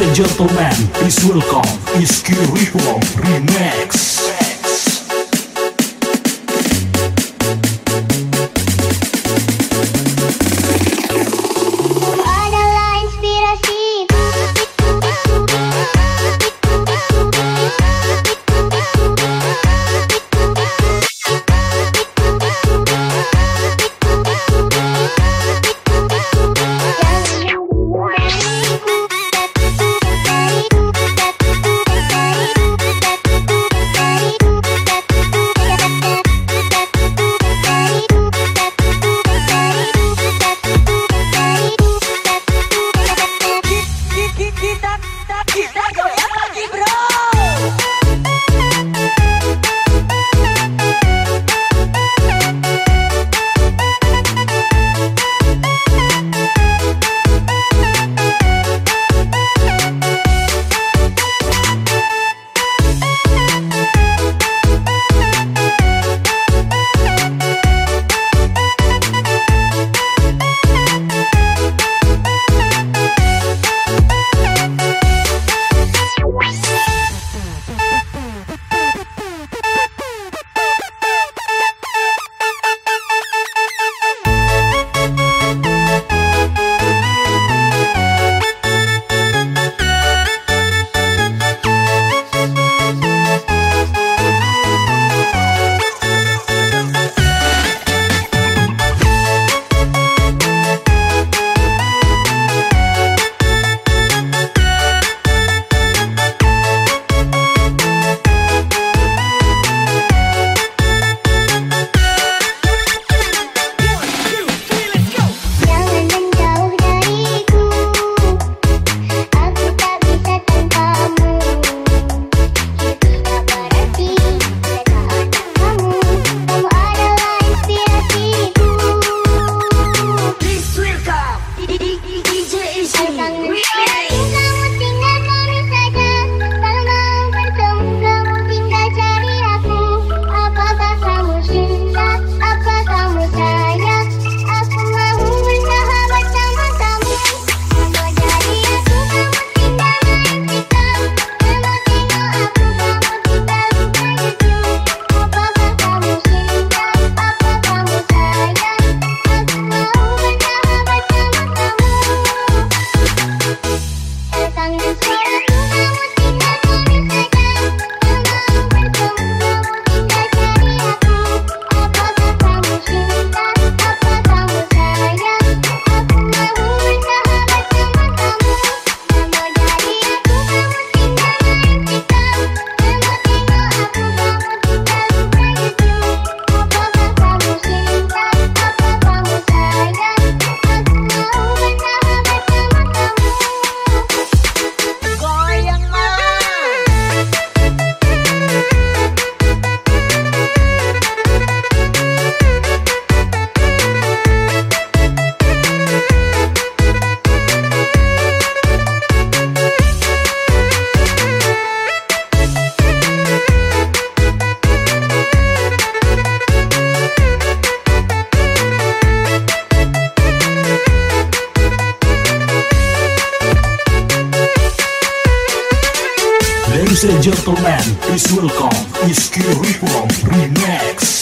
Ladies and gentlemen, please welcome Iski Reform Remix. We Ladies and gentlemen, please welcome Iski Reform Remix.